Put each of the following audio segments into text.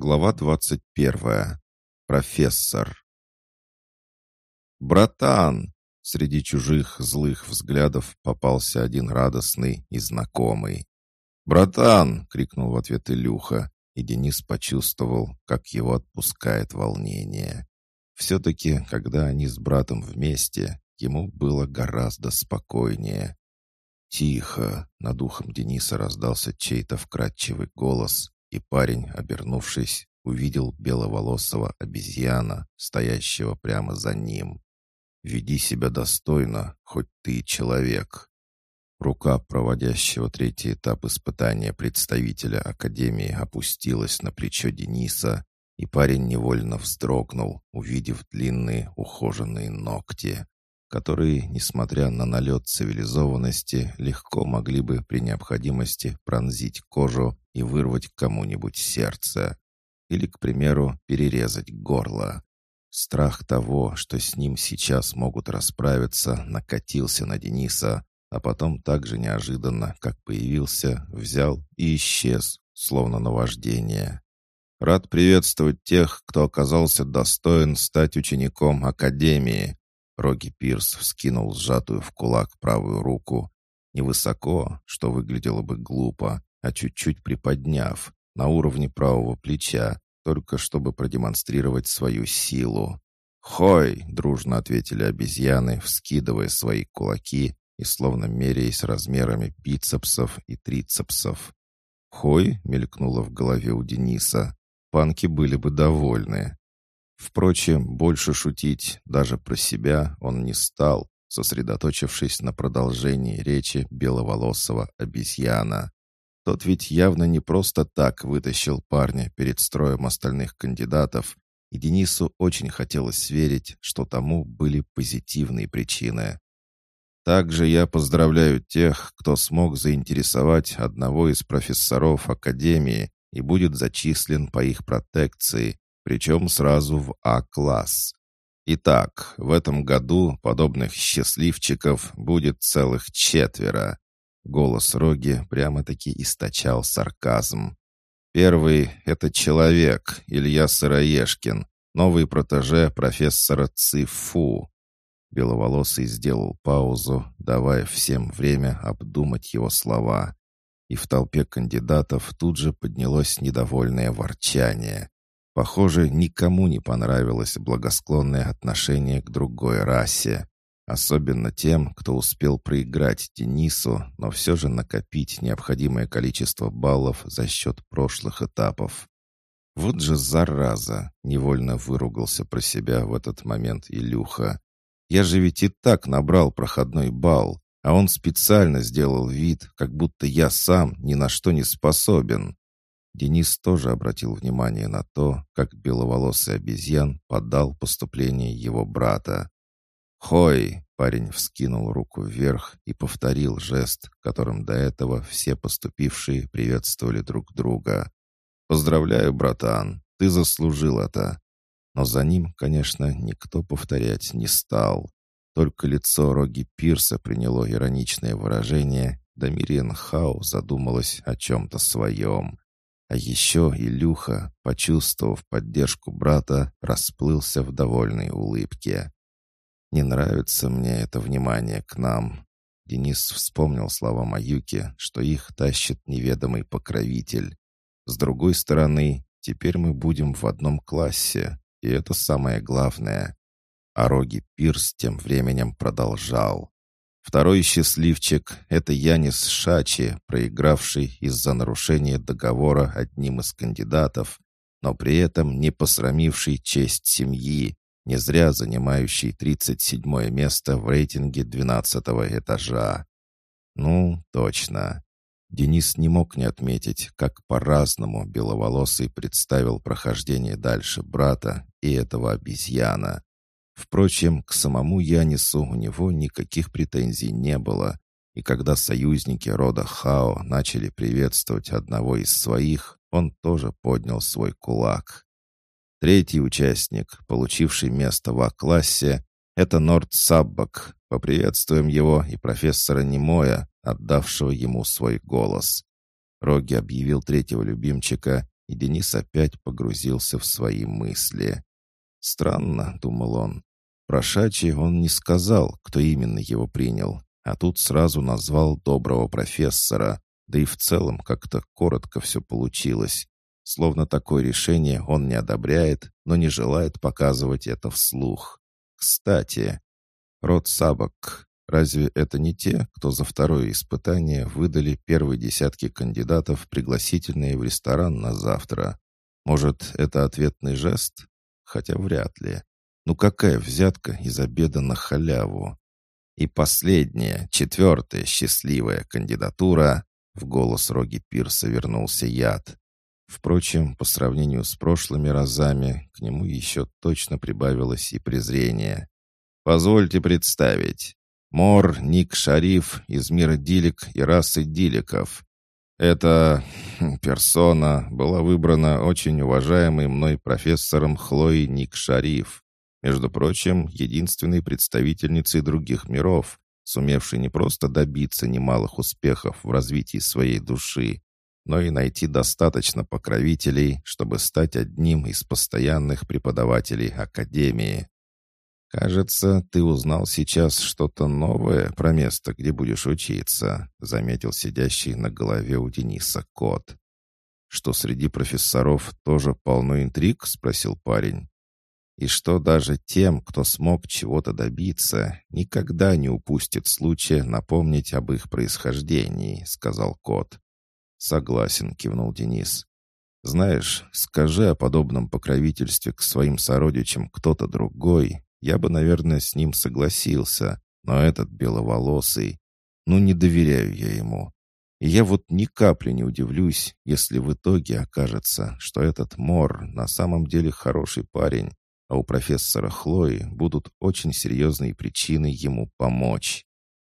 Глава двадцать первая. Профессор. «Братан!» Среди чужих злых взглядов попался один радостный и знакомый. «Братан!» — крикнул в ответ Илюха, и Денис почувствовал, как его отпускает волнение. Все-таки, когда они с братом вместе, ему было гораздо спокойнее. «Тихо!» — над ухом Дениса раздался чей-то вкрадчивый голос, и парень, обернувшись, увидел беловолосого обезьяна, стоящего прямо за ним. «Веди себя достойно, хоть ты человек». Рука проводящего третий этап испытания представителя Академии опустилась на плечо Дениса, и парень невольно вздрогнул, увидев длинные ухоженные ногти которые, несмотря на налет цивилизованности, легко могли бы при необходимости пронзить кожу и вырвать кому-нибудь сердце. Или, к примеру, перерезать горло. Страх того, что с ним сейчас могут расправиться, накатился на Дениса, а потом так же неожиданно, как появился, взял и исчез, словно наваждение. «Рад приветствовать тех, кто оказался достоин стать учеником Академии», Роги Пирс вскинул сжатую в кулак правую руку. Невысоко, что выглядело бы глупо, а чуть-чуть приподняв, на уровне правого плеча, только чтобы продемонстрировать свою силу. «Хой!» — дружно ответили обезьяны, вскидывая свои кулаки и словно меряясь размерами бицепсов и трицепсов. «Хой!» — мелькнуло в голове у Дениса. «Панки были бы довольны». Впрочем, больше шутить даже про себя он не стал, сосредоточившись на продолжении речи беловолосого обезьяна. Тот ведь явно не просто так вытащил парня перед строем остальных кандидатов, и Денису очень хотелось верить, что тому были позитивные причины. Также я поздравляю тех, кто смог заинтересовать одного из профессоров Академии и будет зачислен по их протекции, причем сразу в А-класс. Итак, в этом году подобных счастливчиков будет целых четверо. Голос Роги прямо-таки источал сарказм. Первый — это человек, Илья Сыроежкин, новый протеже профессора Цифу. Беловолосый сделал паузу, давая всем время обдумать его слова. И в толпе кандидатов тут же поднялось недовольное ворчание. Похоже, никому не понравилось благосклонное отношение к другой расе. Особенно тем, кто успел проиграть Денису, но все же накопить необходимое количество баллов за счет прошлых этапов. Вот же зараза! Невольно выругался про себя в этот момент Илюха. Я же ведь и так набрал проходной балл, а он специально сделал вид, как будто я сам ни на что не способен. Денис тоже обратил внимание на то, как беловолосый обезьян подал поступление его брата. «Хой!» — парень вскинул руку вверх и повторил жест, которым до этого все поступившие приветствовали друг друга. «Поздравляю, братан, ты заслужил это!» Но за ним, конечно, никто повторять не стал. Только лицо Роги Пирса приняло ироничное выражение, да Мириен Хау задумалась о чем-то своем. А еще Илюха, почувствовав поддержку брата, расплылся в довольной улыбке. «Не нравится мне это внимание к нам». Денис вспомнил слова Маюки, что их тащит неведомый покровитель. С другой стороны, теперь мы будем в одном классе, и это самое главное. А Роги Пирс тем временем продолжал. Второй счастливчик — это Янис Шачи, проигравший из-за нарушения договора одним из кандидатов, но при этом не посрамивший честь семьи, не зря занимающий 37 место в рейтинге 12 этажа. Ну, точно. Денис не мог не отметить, как по-разному Беловолосый представил прохождение дальше брата и этого обезьяна. Впрочем, к самому Янису у него никаких претензий не было, и когда союзники рода Хао начали приветствовать одного из своих, он тоже поднял свой кулак. Третий участник, получивший место в А-классе, это Норд Саббак. Поприветствуем его и профессора Немоя, отдавшего ему свой голос. Роги объявил третьего любимчика, и Денис опять погрузился в свои мысли. «Странно», — думал он. Про он не сказал, кто именно его принял, а тут сразу назвал доброго профессора, да и в целом как-то коротко все получилось. Словно такое решение он не одобряет, но не желает показывать это вслух. Кстати, род Сабок, разве это не те, кто за второе испытание выдали первые десятки кандидатов пригласительные в ресторан на завтра? Может, это ответный жест? Хотя вряд ли. Ну какая взятка из обеда на халяву? И последняя, четвертая счастливая кандидатура в голос Роги Пирса вернулся яд. Впрочем, по сравнению с прошлыми разами, к нему еще точно прибавилось и презрение. «Позвольте представить. Мор Ник Шариф из мира Дилик и расы Диликов. Эта хм, персона была выбрана очень уважаемой мной профессором Хлоей Ник Шариф. Между прочим, единственной представительницей других миров, сумевшей не просто добиться немалых успехов в развитии своей души, но и найти достаточно покровителей, чтобы стать одним из постоянных преподавателей Академии. «Кажется, ты узнал сейчас что-то новое про место, где будешь учиться», заметил сидящий на голове у Дениса кот. «Что среди профессоров тоже полно интриг?» — спросил парень и что даже тем, кто смог чего-то добиться, никогда не упустит случая напомнить об их происхождении», — сказал кот. «Согласен», — кивнул Денис. «Знаешь, скажи о подобном покровительстве к своим сородичам кто-то другой, я бы, наверное, с ним согласился, но этот беловолосый, ну не доверяю я ему. И я вот ни капли не удивлюсь, если в итоге окажется, что этот Мор на самом деле хороший парень, а у профессора Хлои будут очень серьезные причины ему помочь.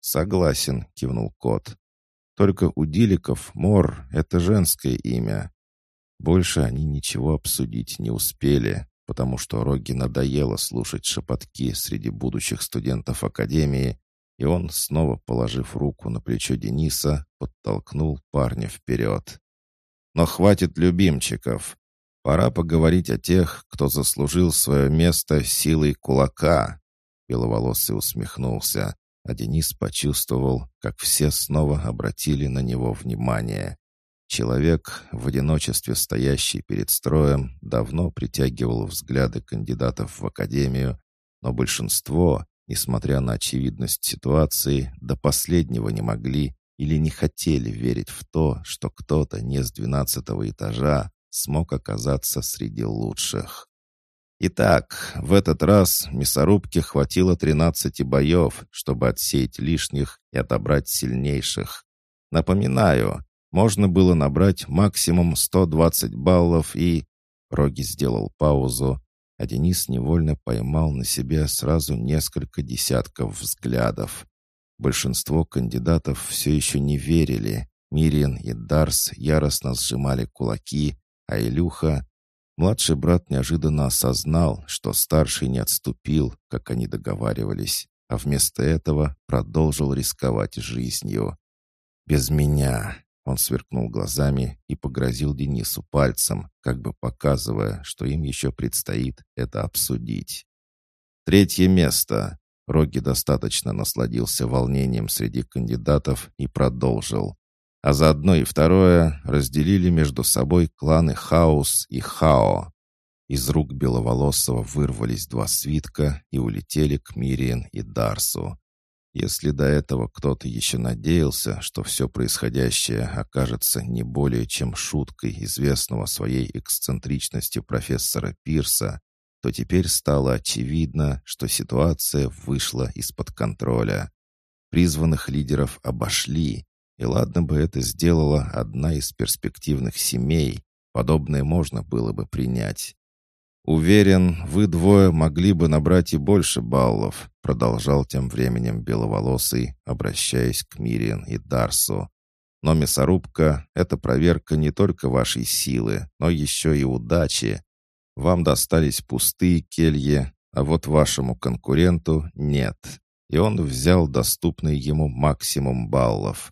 «Согласен», — кивнул кот. «Только у Диликов Мор — это женское имя». Больше они ничего обсудить не успели, потому что Роги надоело слушать шепотки среди будущих студентов Академии, и он, снова положив руку на плечо Дениса, подтолкнул парня вперед. «Но хватит любимчиков. Пора поговорить о тех, кто заслужил свое место силой кулака. Беловолосый усмехнулся, а Денис почувствовал, как все снова обратили на него внимание. Человек, в одиночестве стоящий перед строем, давно притягивал взгляды кандидатов в академию, но большинство, несмотря на очевидность ситуации, до последнего не могли или не хотели верить в то, что кто-то не с двенадцатого этажа, смог оказаться среди лучших. Итак, в этот раз мясорубке хватило 13 боев, чтобы отсеять лишних и отобрать сильнейших. Напоминаю, можно было набрать максимум 120 баллов и... Роги сделал паузу, а Денис невольно поймал на себе сразу несколько десятков взглядов. Большинство кандидатов все еще не верили. Мириан и Дарс яростно сжимали кулаки, а Илюха... Младший брат неожиданно осознал, что старший не отступил, как они договаривались, а вместо этого продолжил рисковать жизнью. «Без меня!» Он сверкнул глазами и погрозил Денису пальцем, как бы показывая, что им еще предстоит это обсудить. Третье место. Роги достаточно насладился волнением среди кандидатов и продолжил а заодно и второе разделили между собой кланы Хаос и Хао. Из рук Беловолосого вырвались два свитка и улетели к Мириен и Дарсу. Если до этого кто-то еще надеялся, что все происходящее окажется не более чем шуткой известного своей эксцентричностью профессора Пирса, то теперь стало очевидно, что ситуация вышла из-под контроля. Призванных лидеров обошли, и ладно бы это сделала одна из перспективных семей, подобное можно было бы принять. «Уверен, вы двое могли бы набрать и больше баллов», продолжал тем временем Беловолосый, обращаясь к Мириан и Дарсу. «Но мясорубка — это проверка не только вашей силы, но еще и удачи. Вам достались пустые кельи, а вот вашему конкуренту нет, и он взял доступный ему максимум баллов.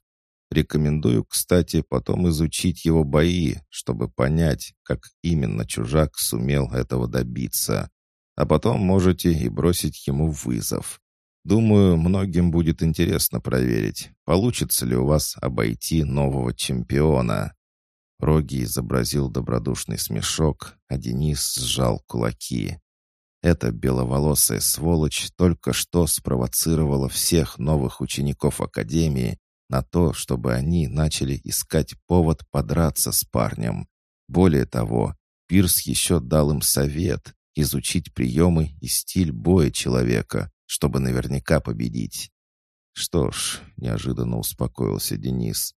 Рекомендую, кстати, потом изучить его бои, чтобы понять, как именно чужак сумел этого добиться. А потом можете и бросить ему вызов. Думаю, многим будет интересно проверить, получится ли у вас обойти нового чемпиона. Роги изобразил добродушный смешок, а Денис сжал кулаки. Эта беловолосая сволочь только что спровоцировала всех новых учеников Академии на то, чтобы они начали искать повод подраться с парнем. Более того, Пирс еще дал им совет изучить приемы и стиль боя человека, чтобы наверняка победить. «Что ж», — неожиданно успокоился Денис,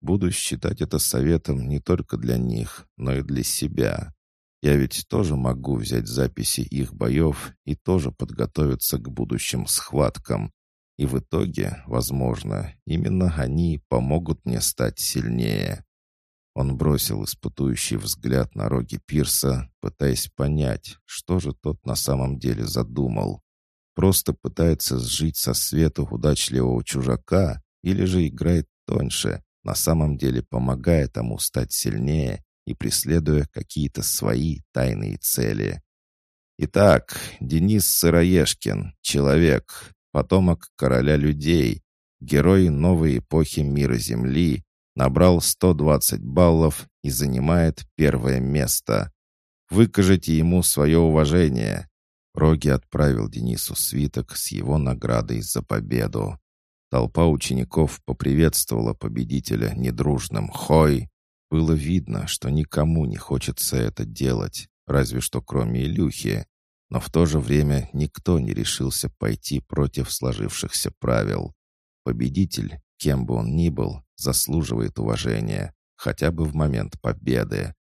«буду считать это советом не только для них, но и для себя. Я ведь тоже могу взять записи их боев и тоже подготовиться к будущим схваткам. И в итоге, возможно, именно они помогут мне стать сильнее. Он бросил испытующий взгляд на роги Пирса, пытаясь понять, что же тот на самом деле задумал. Просто пытается сжить со свету удачливого чужака или же играет тоньше, на самом деле помогая тому стать сильнее и преследуя какие-то свои тайные цели. Итак, Денис Сыроежкин, человек, потомок короля людей, герой новой эпохи мира Земли, набрал 120 баллов и занимает первое место. Выкажите ему свое уважение. Роги отправил Денису свиток с его наградой за победу. Толпа учеников поприветствовала победителя недружным «Хой!» Было видно, что никому не хочется это делать, разве что кроме Илюхи. Но в то же время никто не решился пойти против сложившихся правил. Победитель, кем бы он ни был, заслуживает уважения, хотя бы в момент победы.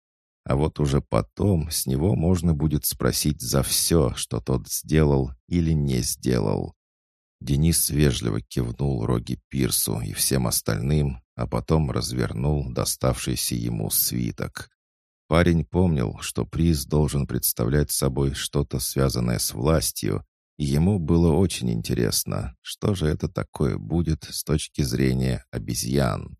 А вот уже потом с него можно будет спросить за все, что тот сделал или не сделал. Денис вежливо кивнул Роги Пирсу и всем остальным, а потом развернул доставшийся ему свиток. Парень помнил, что приз должен представлять собой что-то связанное с властью, и ему было очень интересно, что же это такое будет с точки зрения обезьян.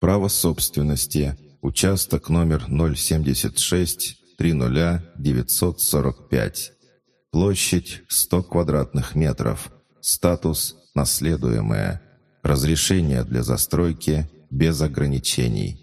Право собственности. Участок номер 076 945. Площадь 100 квадратных метров. Статус «Наследуемое». Разрешение для застройки без ограничений.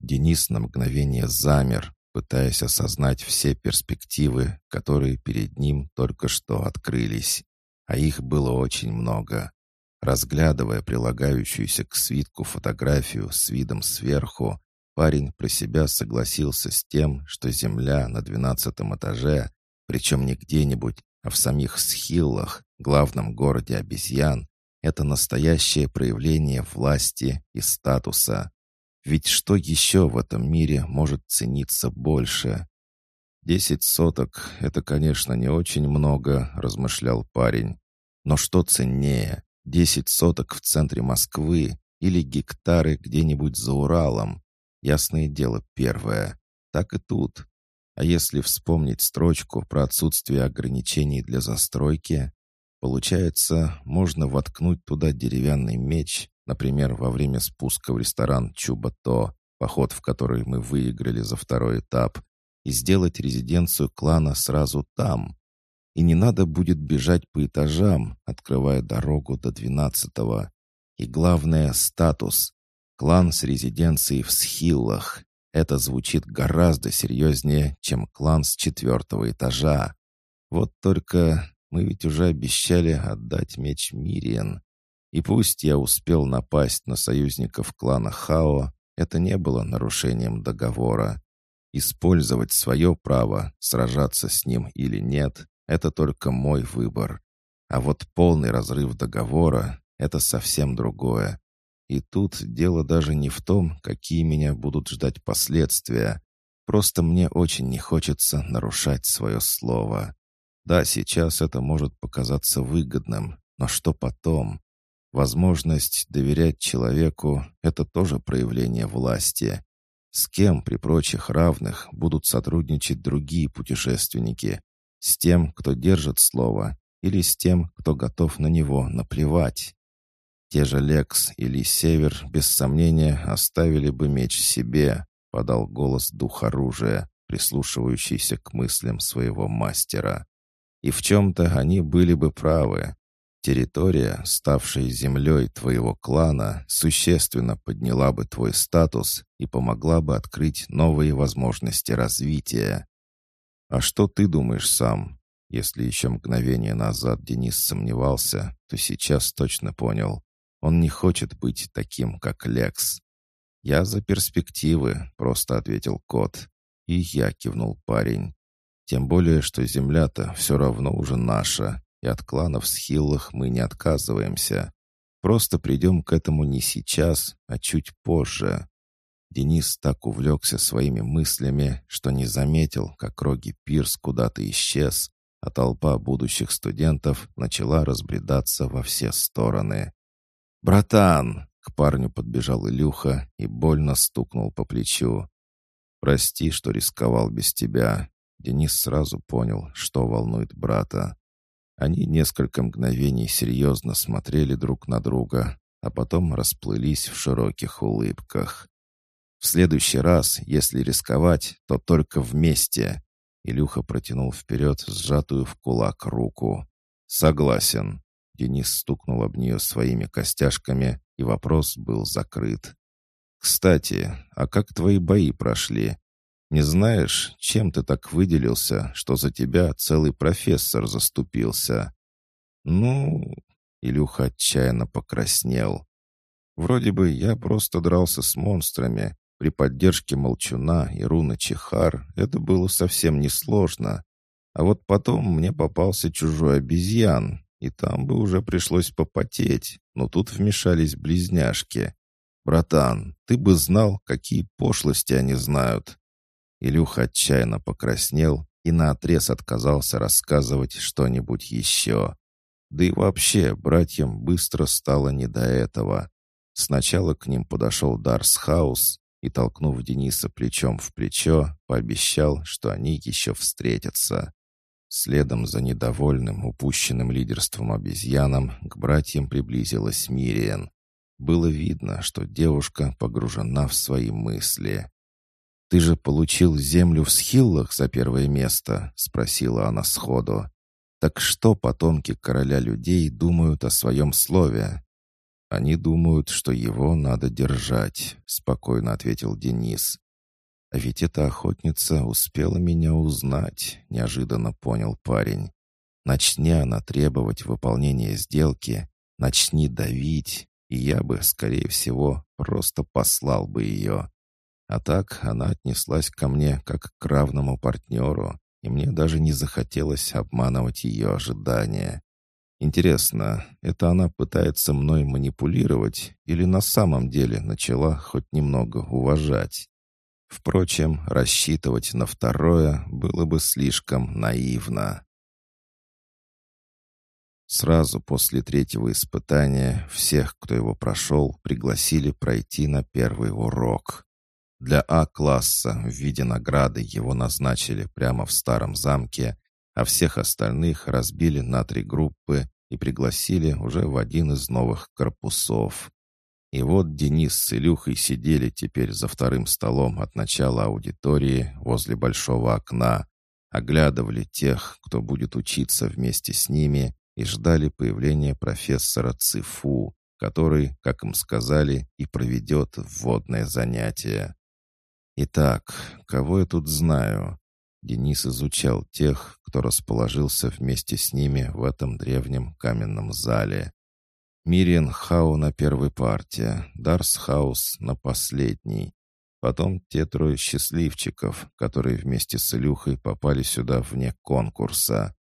Денис на мгновение замер, пытаясь осознать все перспективы, которые перед ним только что открылись. А их было очень много. Разглядывая прилагающуюся к свитку фотографию с видом сверху, парень про себя согласился с тем, что земля на двенадцатом этаже, причем не где-нибудь, а в самих Схиллах, главном городе обезьян, это настоящее проявление власти и статуса. Ведь что еще в этом мире может цениться больше? «Десять соток — это, конечно, не очень много», — размышлял парень. «Но что ценнее, десять соток в центре Москвы или гектары где-нибудь за Уралом? Ясное дело, первое. Так и тут. А если вспомнить строчку про отсутствие ограничений для застройки, получается, можно воткнуть туда деревянный меч, например, во время спуска в ресторан Чубато, поход в который мы выиграли за второй этап, и сделать резиденцию клана сразу там. И не надо будет бежать по этажам, открывая дорогу до двенадцатого. И главное — статус. Клан с резиденцией в Схиллах. Это звучит гораздо серьезнее, чем клан с четвертого этажа. Вот только мы ведь уже обещали отдать меч Мириен. И пусть я успел напасть на союзников клана Хао, это не было нарушением договора. Использовать свое право, сражаться с ним или нет, это только мой выбор. А вот полный разрыв договора — это совсем другое. И тут дело даже не в том, какие меня будут ждать последствия. Просто мне очень не хочется нарушать свое слово. Да, сейчас это может показаться выгодным, но что потом? Возможность доверять человеку — это тоже проявление власти. С кем при прочих равных будут сотрудничать другие путешественники? С тем, кто держит слово, или с тем, кто готов на него наплевать? Те же Лекс или Север, без сомнения, оставили бы меч себе, подал голос дух оружия, прислушивающийся к мыслям своего мастера. И в чем-то они были бы правы. Территория, ставшая землей твоего клана, существенно подняла бы твой статус и помогла бы открыть новые возможности развития. А что ты думаешь сам? Если еще мгновение назад Денис сомневался, то сейчас точно понял. Он не хочет быть таким, как Лекс. «Я за перспективы», — просто ответил кот. И я кивнул парень. Тем более, что земля-то все равно уже наша, и от кланов с мы не отказываемся. Просто придем к этому не сейчас, а чуть позже. Денис так увлекся своими мыслями, что не заметил, как Роги Пирс куда-то исчез, а толпа будущих студентов начала разбредаться во все стороны. «Братан!» — к парню подбежал Илюха и больно стукнул по плечу. «Прости, что рисковал без тебя». Денис сразу понял, что волнует брата. Они несколько мгновений серьезно смотрели друг на друга, а потом расплылись в широких улыбках. «В следующий раз, если рисковать, то только вместе!» Илюха протянул вперед сжатую в кулак руку. «Согласен». Денис стукнул об нее своими костяшками, и вопрос был закрыт. «Кстати, а как твои бои прошли? Не знаешь, чем ты так выделился, что за тебя целый профессор заступился?» «Ну...» — Илюха отчаянно покраснел. «Вроде бы я просто дрался с монстрами. При поддержке Молчуна и Руна Чехар это было совсем несложно. А вот потом мне попался чужой обезьян, и там бы уже пришлось попотеть, но тут вмешались близняшки. «Братан, ты бы знал, какие пошлости они знают». Илюха отчаянно покраснел и наотрез отказался рассказывать что-нибудь еще. Да и вообще, братьям быстро стало не до этого. Сначала к ним подошел Дарс Хаус и, толкнув Дениса плечом в плечо, пообещал, что они еще встретятся. Следом за недовольным, упущенным лидерством обезьянам к братьям приблизилась Мириен. Было видно, что девушка погружена в свои мысли. «Ты же получил землю в Схиллах за первое место?» — спросила она сходу. «Так что потомки короля людей думают о своем слове?» «Они думают, что его надо держать», — спокойно ответил Денис. «А ведь эта охотница успела меня узнать», — неожиданно понял парень. «Начни она требовать выполнения сделки, начни давить, и я бы, скорее всего, просто послал бы ее. А так она отнеслась ко мне как к равному партнеру, и мне даже не захотелось обманывать ее ожидания. Интересно, это она пытается мной манипулировать или на самом деле начала хоть немного уважать? Впрочем, рассчитывать на второе было бы слишком наивно. Сразу после третьего испытания всех, кто его прошел, пригласили пройти на первый урок. Для А-класса в виде награды его назначили прямо в старом замке, а всех остальных разбили на три группы и пригласили уже в один из новых корпусов. И вот Денис с Илюхой сидели теперь за вторым столом от начала аудитории возле большого окна, оглядывали тех, кто будет учиться вместе с ними, и ждали появления профессора Цифу, который, как им сказали, и проведет вводное занятие. Итак, кого я тут знаю? Денис изучал тех, кто расположился вместе с ними в этом древнем каменном зале. Мириан Хау на первой партии, Дарс Хаус на последней. Потом те трое счастливчиков, которые вместе с Илюхой попали сюда вне конкурса.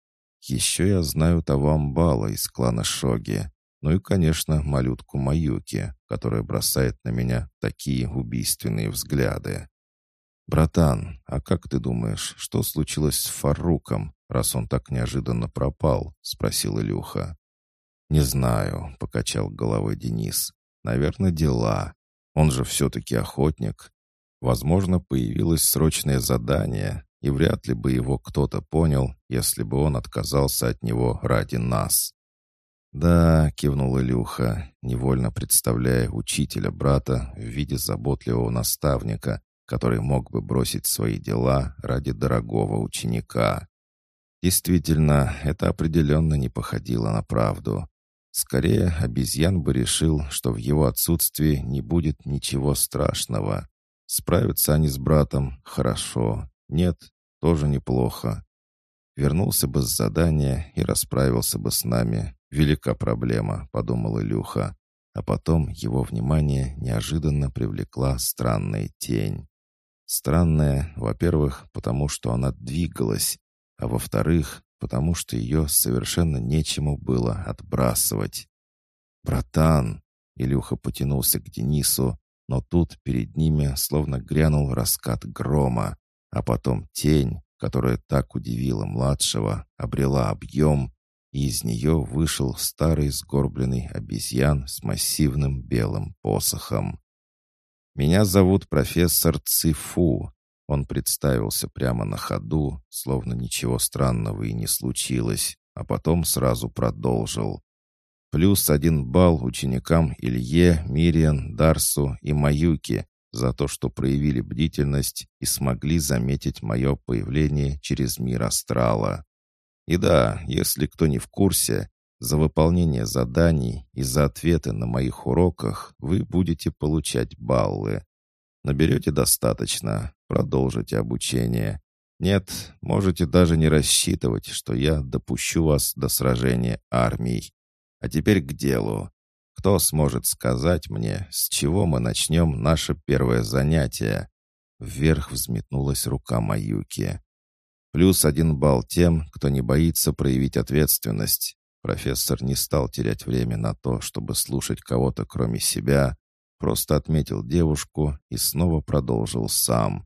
Еще я знаю Тавамбала из клана Шоги. Ну и, конечно, малютку Маюки, которая бросает на меня такие убийственные взгляды. «Братан, а как ты думаешь, что случилось с Фаруком, раз он так неожиданно пропал?» — спросил Илюха. «Не знаю», — покачал головой Денис. «Наверное, дела. Он же все-таки охотник. Возможно, появилось срочное задание, и вряд ли бы его кто-то понял, если бы он отказался от него ради нас». «Да», — кивнул Илюха, невольно представляя учителя брата в виде заботливого наставника, который мог бы бросить свои дела ради дорогого ученика. Действительно, это определенно не походило на правду. Скорее, обезьян бы решил, что в его отсутствии не будет ничего страшного. Справятся они с братом — хорошо. Нет, тоже неплохо. Вернулся бы с задания и расправился бы с нами. Велика проблема, подумал Илюха. А потом его внимание неожиданно привлекла странная тень. Странная, во-первых, потому что она двигалась, а во-вторых, потому что ее совершенно нечему было отбрасывать. «Братан!» — Илюха потянулся к Денису, но тут перед ними словно грянул раскат грома, а потом тень, которая так удивила младшего, обрела объем, и из нее вышел старый сгорбленный обезьян с массивным белым посохом. «Меня зовут профессор Цифу», он представился прямо на ходу, словно ничего странного и не случилось, а потом сразу продолжил. Плюс один балл ученикам Илье, Мириан, Дарсу и Маюке за то, что проявили бдительность и смогли заметить мое появление через мир астрала. И да, если кто не в курсе, за выполнение заданий и за ответы на моих уроках вы будете получать баллы. Наберете достаточно, продолжите обучение. Нет, можете даже не рассчитывать, что я допущу вас до сражения армий. А теперь к делу. Кто сможет сказать мне, с чего мы начнем наше первое занятие?» Вверх взметнулась рука Маюки. «Плюс один балл тем, кто не боится проявить ответственность». Профессор не стал терять время на то, чтобы слушать кого-то кроме себя, Просто отметил девушку и снова продолжил сам.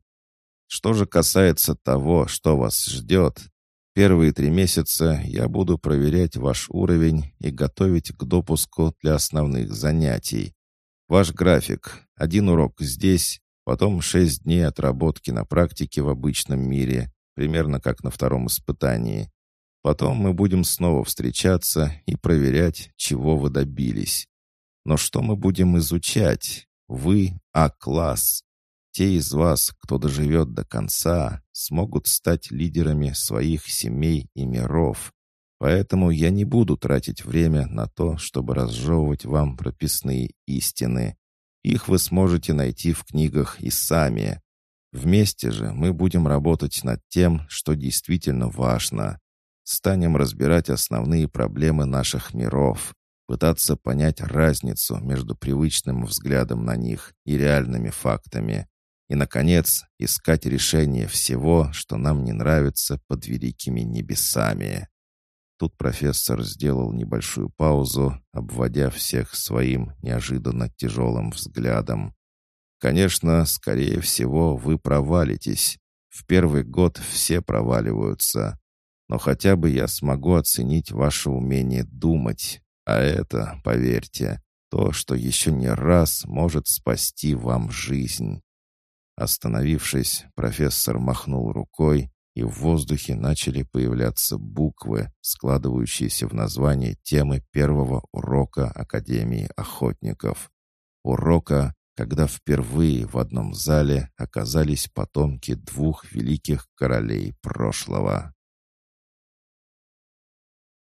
Что же касается того, что вас ждет, первые три месяца я буду проверять ваш уровень и готовить к допуску для основных занятий. Ваш график. Один урок здесь, потом шесть дней отработки на практике в обычном мире, примерно как на втором испытании. Потом мы будем снова встречаться и проверять, чего вы добились. Но что мы будем изучать? Вы — А-класс. Те из вас, кто доживет до конца, смогут стать лидерами своих семей и миров. Поэтому я не буду тратить время на то, чтобы разжевывать вам прописные истины. Их вы сможете найти в книгах и сами. Вместе же мы будем работать над тем, что действительно важно. Станем разбирать основные проблемы наших миров пытаться понять разницу между привычным взглядом на них и реальными фактами. И, наконец, искать решение всего, что нам не нравится под великими небесами. Тут профессор сделал небольшую паузу, обводя всех своим неожиданно тяжелым взглядом. «Конечно, скорее всего, вы провалитесь. В первый год все проваливаются. Но хотя бы я смогу оценить ваше умение думать, а это, поверьте, то, что еще не раз может спасти вам жизнь. Остановившись, профессор махнул рукой, и в воздухе начали появляться буквы, складывающиеся в название темы первого урока Академии охотников. Урока, когда впервые в одном зале оказались потомки двух великих королей прошлого.